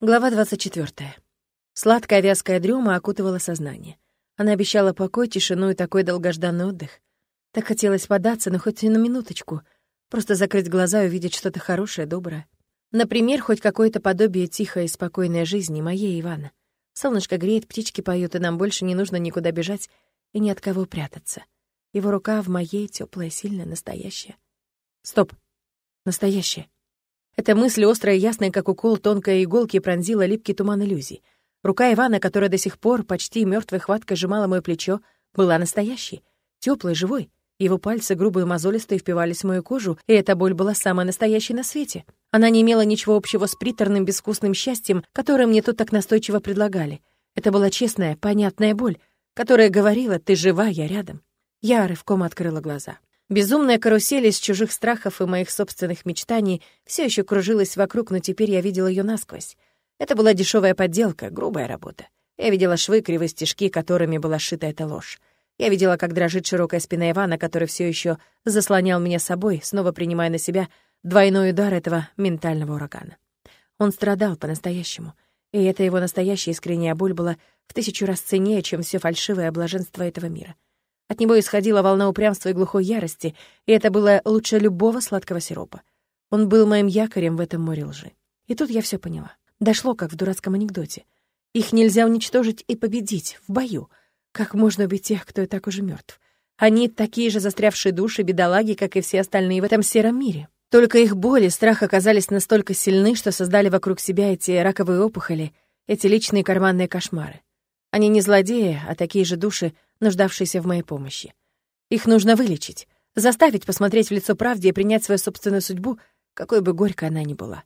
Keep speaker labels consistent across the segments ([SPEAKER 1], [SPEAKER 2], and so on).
[SPEAKER 1] Глава 24. Сладкая вязкая дрема окутывала сознание. Она обещала покой, тишину и такой долгожданный отдых. Так хотелось податься, но хоть и на минуточку. Просто закрыть глаза и увидеть что-то хорошее, доброе. Например, хоть какое-то подобие тихой и спокойной жизни моей Ивана. Солнышко греет, птички поют, и нам больше не нужно никуда бежать и ни от кого прятаться. Его рука в моей, теплая, сильная, настоящая. Стоп. Настоящая. Эта мысль, острая и ясная, как укол тонкой иголки, пронзила липкий туман иллюзий. Рука Ивана, которая до сих пор почти мертвой хваткой сжимала мое плечо, была настоящей, теплой, живой. Его пальцы, грубые мозолистые, впивались в мою кожу, и эта боль была самой настоящей на свете. Она не имела ничего общего с приторным, безвкусным счастьем, которое мне тут так настойчиво предлагали. Это была честная, понятная боль, которая говорила «ты жива, я рядом». Я рывком открыла глаза. Безумная карусель из чужих страхов и моих собственных мечтаний все еще кружилась вокруг, но теперь я видела ее насквозь. Это была дешевая подделка, грубая работа. Я видела швы, кривые стежки, которыми была сшита эта ложь. Я видела, как дрожит широкая спина Ивана, который все еще заслонял меня собой, снова принимая на себя двойной удар этого ментального урагана. Он страдал по-настоящему, и эта его настоящая искренняя боль была в тысячу раз ценнее, чем все фальшивое блаженство этого мира. От него исходила волна упрямства и глухой ярости, и это было лучше любого сладкого сиропа. Он был моим якорем в этом море лжи. И тут я все поняла. Дошло, как в дурацком анекдоте. Их нельзя уничтожить и победить в бою. Как можно убить тех, кто и так уже мертв? Они такие же застрявшие души, бедолаги, как и все остальные в этом сером мире. Только их боль и страх оказались настолько сильны, что создали вокруг себя эти раковые опухоли, эти личные карманные кошмары. Они не злодеи, а такие же души, нуждавшиеся в моей помощи. Их нужно вылечить, заставить посмотреть в лицо правде и принять свою собственную судьбу, какой бы горькой она ни была.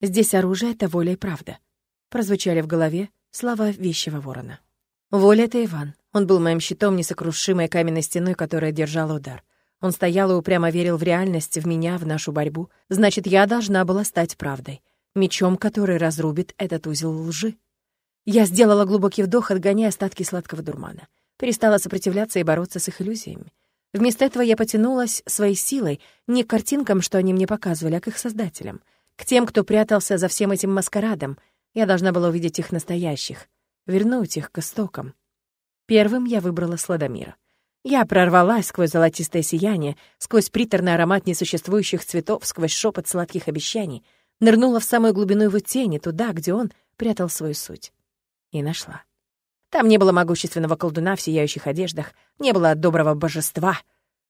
[SPEAKER 1] Здесь оружие — это воля и правда. Прозвучали в голове слова вещего ворона. Воля — это Иван. Он был моим щитом, несокрушимой каменной стеной, которая держала удар. Он стоял и упрямо верил в реальность, в меня, в нашу борьбу. Значит, я должна была стать правдой. Мечом, который разрубит этот узел лжи. Я сделала глубокий вдох, отгоняя остатки сладкого дурмана. Перестала сопротивляться и бороться с их иллюзиями. Вместо этого я потянулась своей силой не к картинкам, что они мне показывали, а к их создателям. К тем, кто прятался за всем этим маскарадом. Я должна была увидеть их настоящих, вернуть их к истокам. Первым я выбрала Сладомира. Я прорвалась сквозь золотистое сияние, сквозь приторный аромат несуществующих цветов, сквозь шепот сладких обещаний, нырнула в самую глубину его тени, туда, где он прятал свою суть. И нашла. Там не было могущественного колдуна в сияющих одеждах, не было доброго божества.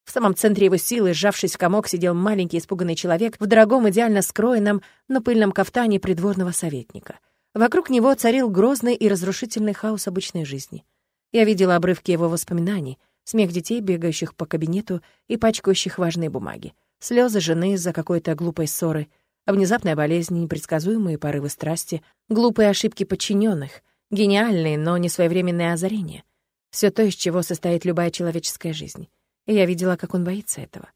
[SPEAKER 1] В самом центре его силы, сжавшись в комок, сидел маленький испуганный человек в дорогом, идеально скроенном, но пыльном кафтане придворного советника. Вокруг него царил грозный и разрушительный хаос обычной жизни. Я видела обрывки его воспоминаний, смех детей, бегающих по кабинету и пачкающих важные бумаги, слезы жены из-за какой-то глупой ссоры, внезапная болезнь, непредсказуемые порывы страсти, глупые ошибки подчиненных, Гениальные, но не своевременные озарения. Все то, из чего состоит любая человеческая жизнь. И я видела, как он боится этого.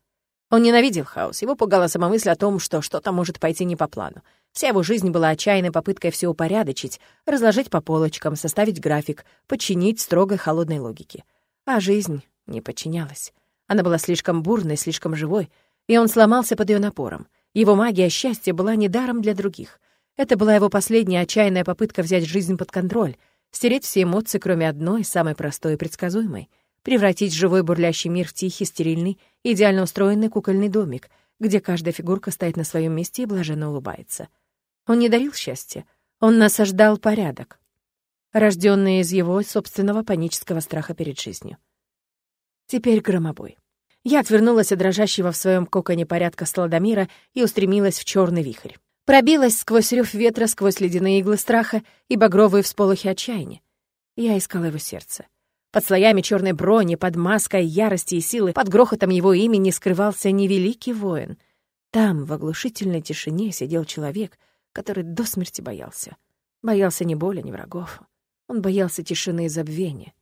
[SPEAKER 1] Он ненавидел хаос, его пугала сама мысль о том, что что-то может пойти не по плану. Вся его жизнь была отчаянной попыткой все упорядочить, разложить по полочкам, составить график, подчинить строгой холодной логике. А жизнь не подчинялась. Она была слишком бурной, слишком живой, и он сломался под ее напором. Его магия счастья была недаром для других. Это была его последняя отчаянная попытка взять жизнь под контроль, стереть все эмоции, кроме одной, самой простой и предсказуемой, превратить живой бурлящий мир в тихий, стерильный, идеально устроенный кукольный домик, где каждая фигурка стоит на своем месте и блаженно улыбается. Он не дарил счастья, он насаждал порядок, рожденный из его собственного панического страха перед жизнью. Теперь громобой. Я отвернулась от дрожащего в своем коконе порядка Сладомира и устремилась в черный вихрь. Пробилась сквозь рев ветра, сквозь ледяные иглы страха и багровые всполохи отчаяния. Я искала его сердце. Под слоями черной брони, под маской ярости и силы, под грохотом его имени скрывался невеликий воин. Там, в оглушительной тишине, сидел человек, который до смерти боялся. Боялся ни боли, ни врагов. Он боялся тишины и забвения.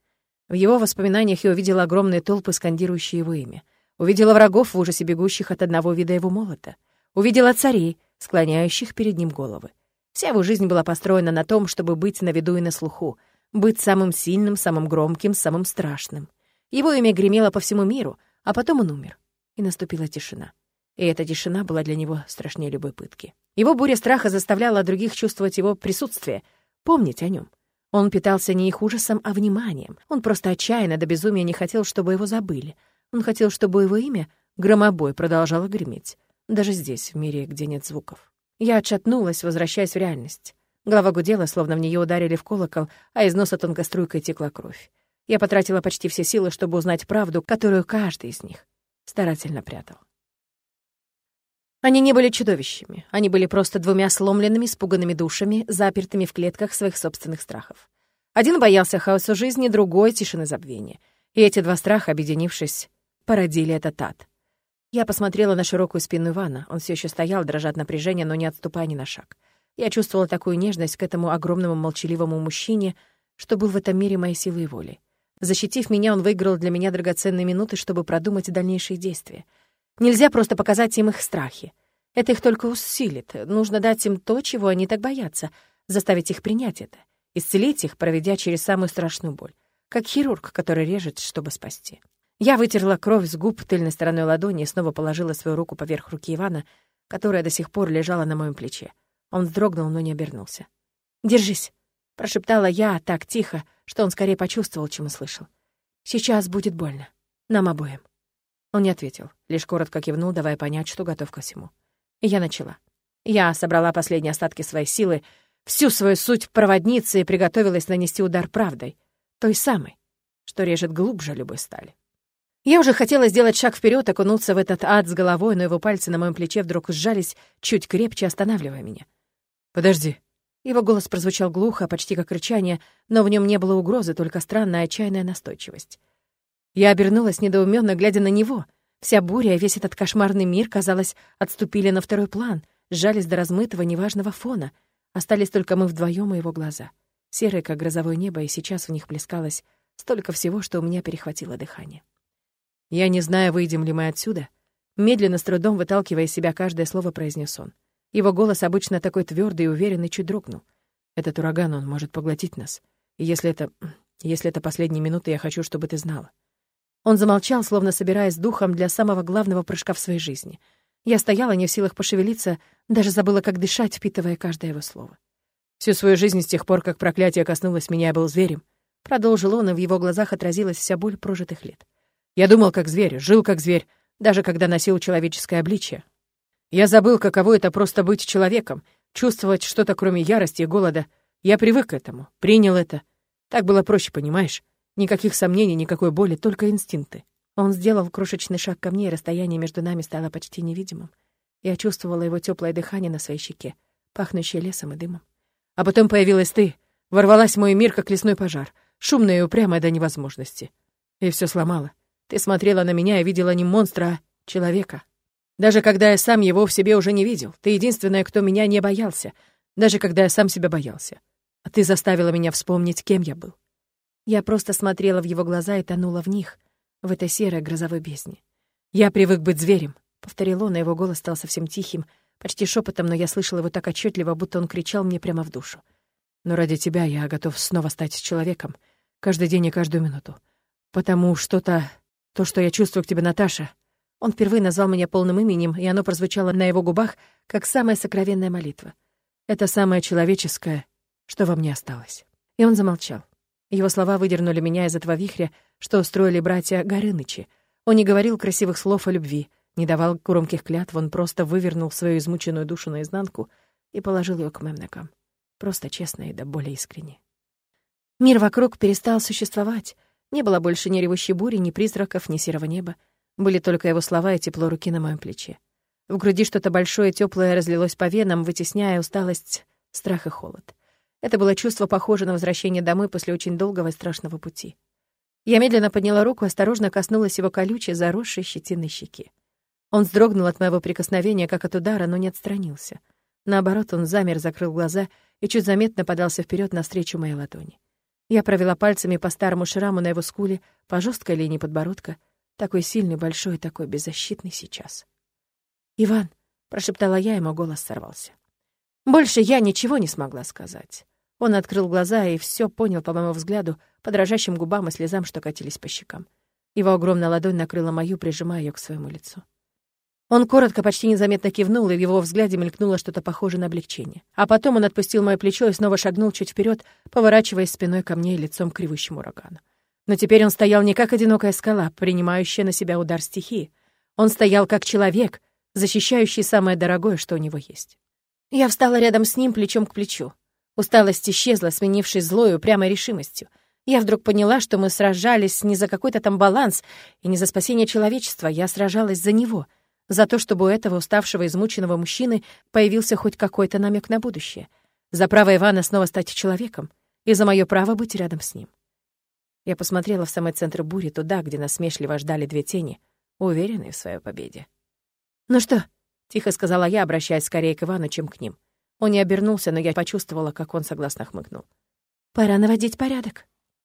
[SPEAKER 1] В его воспоминаниях я увидела огромные толпы, скандирующие его имя. Увидела врагов в ужасе бегущих от одного вида его молота. Увидела царей, склоняющих перед ним головы. Вся его жизнь была построена на том, чтобы быть на виду и на слуху, быть самым сильным, самым громким, самым страшным. Его имя гремело по всему миру, а потом он умер, и наступила тишина. и эта тишина была для него страшнее любой пытки. Его буря страха заставляла других чувствовать его присутствие, помнить о нем. Он питался не их ужасом, а вниманием. Он просто отчаянно до безумия не хотел, чтобы его забыли. Он хотел, чтобы его имя, громобой, продолжало греметь. Даже здесь, в мире, где нет звуков. Я отшатнулась, возвращаясь в реальность. Голова гудела, словно в нее ударили в колокол, а из носа тонкой струйкой текла кровь. Я потратила почти все силы, чтобы узнать правду, которую каждый из них старательно прятал. Они не были чудовищами. Они были просто двумя сломленными, испуганными душами, запертыми в клетках своих собственных страхов. Один боялся хаоса жизни, другой — тишины забвения. И эти два страха, объединившись, породили этот ад. Я посмотрела на широкую спину Ивана. Он все еще стоял, дрожа от напряжения, но не отступая ни на шаг. Я чувствовала такую нежность к этому огромному молчаливому мужчине, что был в этом мире моей силой и волей. Защитив меня, он выиграл для меня драгоценные минуты, чтобы продумать дальнейшие действия — Нельзя просто показать им их страхи. Это их только усилит. Нужно дать им то, чего они так боятся, заставить их принять это, исцелить их, проведя через самую страшную боль, как хирург, который режет, чтобы спасти. Я вытерла кровь с губ тыльной стороной ладони и снова положила свою руку поверх руки Ивана, которая до сих пор лежала на моем плече. Он вздрогнул, но не обернулся. «Держись», — прошептала я так тихо, что он скорее почувствовал, чем услышал. «Сейчас будет больно. Нам обоим». Он не ответил, лишь коротко кивнул, давая понять, что готов ко всему. И я начала. Я собрала последние остатки своей силы, всю свою суть проводницы и приготовилась нанести удар правдой, той самой, что режет глубже любой стали. Я уже хотела сделать шаг вперед, окунуться в этот ад с головой, но его пальцы на моем плече вдруг сжались чуть крепче, останавливая меня. «Подожди». Его голос прозвучал глухо, почти как рычание, но в нем не было угрозы, только странная отчаянная настойчивость. Я обернулась, недоуменно глядя на него. Вся буря, весь этот кошмарный мир, казалось, отступили на второй план, сжались до размытого, неважного фона. Остались только мы вдвоем и его глаза. Серые, как грозовое небо, и сейчас в них плескалось столько всего, что у меня перехватило дыхание. «Я не знаю, выйдем ли мы отсюда», медленно, с трудом выталкивая себя каждое слово, произнес он. Его голос, обычно такой твердый и уверенный, чуть дрогнул. «Этот ураган, он может поглотить нас. И если это... если это последние минуты, я хочу, чтобы ты знала. Он замолчал, словно собираясь духом для самого главного прыжка в своей жизни. Я стояла не в силах пошевелиться, даже забыла, как дышать, впитывая каждое его слово. Всю свою жизнь с тех пор, как проклятие коснулось меня, я был зверем. Продолжил он, и в его глазах отразилась вся боль прожитых лет. Я думал как зверь, жил как зверь, даже когда носил человеческое обличье. Я забыл, каково это просто быть человеком, чувствовать что-то кроме ярости и голода. Я привык к этому, принял это. Так было проще, понимаешь? Никаких сомнений, никакой боли, только инстинкты. Он сделал крошечный шаг ко мне, и расстояние между нами стало почти невидимым. Я чувствовала его теплое дыхание на своей щеке, пахнущее лесом и дымом. А потом появилась ты, ворвалась в мой мир, как лесной пожар, шумная и упрямая до невозможности. И все сломала. Ты смотрела на меня и видела не монстра, а человека. Даже когда я сам его в себе уже не видел, ты единственная, кто меня не боялся, даже когда я сам себя боялся. А ты заставила меня вспомнить, кем я был. Я просто смотрела в его глаза и тонула в них, в этой серой грозовой бездне. «Я привык быть зверем», — повторил он, и его голос стал совсем тихим, почти шепотом, но я слышала его так отчетливо, будто он кричал мне прямо в душу. «Но ради тебя я готов снова стать человеком, каждый день и каждую минуту. Потому что-то, то, что я чувствую к тебе, Наташа...» Он впервые назвал меня полным именем, и оно прозвучало на его губах, как самая сокровенная молитва. Это самое человеческое, что во мне осталось. И он замолчал. Его слова выдернули меня из этого вихря, что устроили братья Горынычи. Он не говорил красивых слов о любви, не давал громких клятв, он просто вывернул свою измученную душу наизнанку и положил ее к моим. Просто честно и до более искренне. Мир вокруг перестал существовать. Не было больше ни ревущей бури, ни призраков, ни серого неба. Были только его слова и тепло руки на моем плече. В груди что-то большое и тёплое разлилось по венам, вытесняя усталость, страх и холод. Это было чувство, похожее на возвращение домой после очень долгого и страшного пути. Я медленно подняла руку, осторожно коснулась его колючей, заросшей щетиной щеки. Он вздрогнул от моего прикосновения, как от удара, но не отстранился. Наоборот, он замер, закрыл глаза и чуть заметно подался вперед навстречу моей ладони. Я провела пальцами по старому шраму на его скуле, по жесткой линии подбородка, такой сильный, большой и такой беззащитный сейчас. «Иван», — прошептала я, ему голос сорвался. Больше я ничего не смогла сказать. Он открыл глаза и все понял по моему взгляду, по дрожащим губам и слезам, что катились по щекам. Его огромная ладонь накрыла мою, прижимая ее к своему лицу. Он коротко, почти незаметно кивнул, и в его взгляде мелькнуло что-то похожее на облегчение. А потом он отпустил мое плечо и снова шагнул чуть вперед, поворачиваясь спиной ко мне и лицом к ревущему урагану. Но теперь он стоял не как одинокая скала, принимающая на себя удар стихии. Он стоял как человек, защищающий самое дорогое, что у него есть. Я встала рядом с ним плечом к плечу. Усталость исчезла, сменившись злой упрямой решимостью. Я вдруг поняла, что мы сражались не за какой-то там баланс и не за спасение человечества, я сражалась за него — за то, чтобы у этого уставшего, измученного мужчины появился хоть какой-то намек на будущее. За право Ивана снова стать человеком. И за мое право быть рядом с ним. Я посмотрела в самый центр бури, туда, где насмешливо ждали две тени, уверенные в своей победе. «Ну что?» — тихо сказала я, обращаясь скорее к Ивану, чем к ним. Он не обернулся, но я почувствовала, как он согласно хмыкнул. «Пора наводить порядок».